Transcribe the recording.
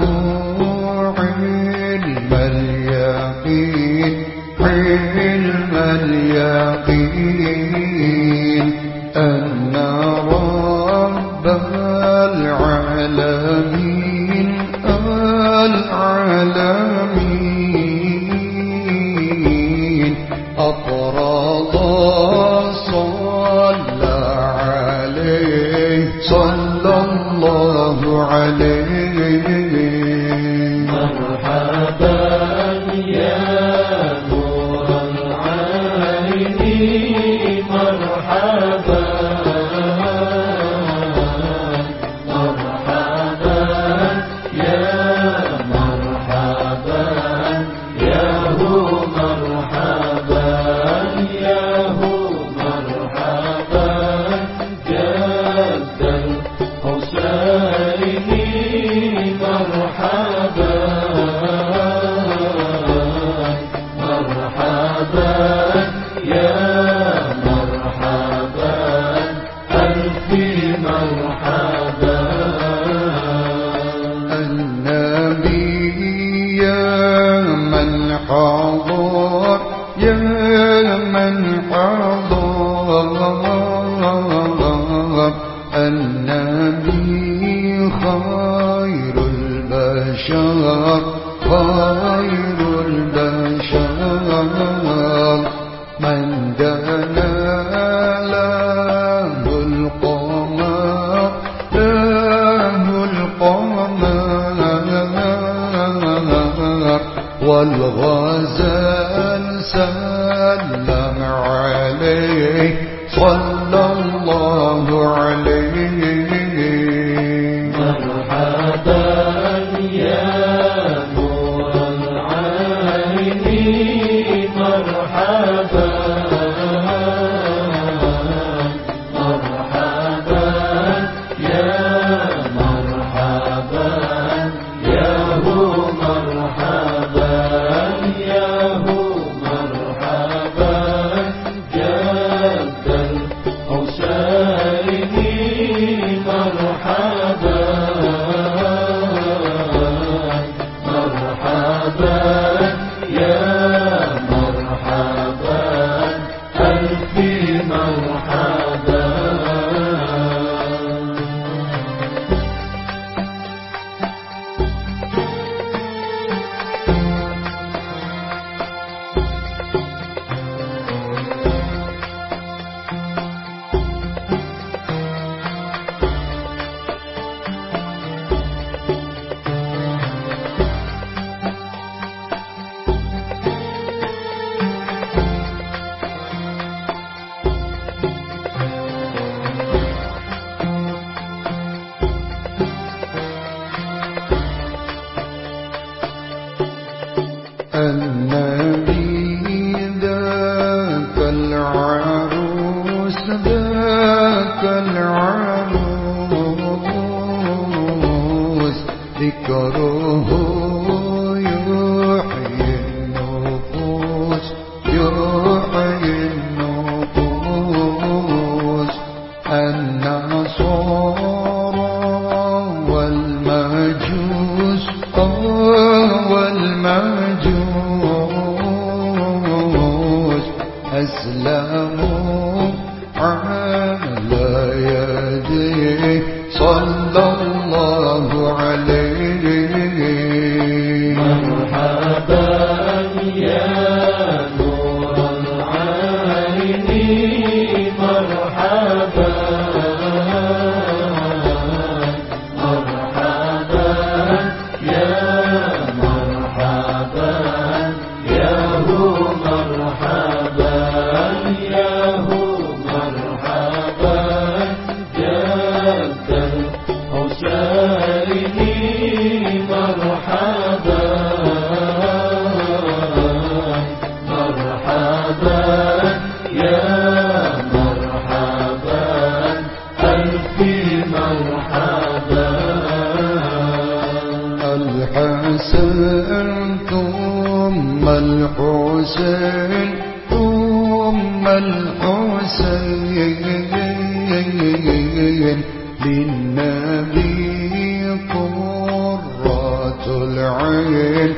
موعد والغزال معك العروس ذكره يحيي النفوس يحيي النفوس. النصارى والمجوس والمجوس أسلموا الحسن ثم الحسين ثم الحسين. للنبي قرة العين.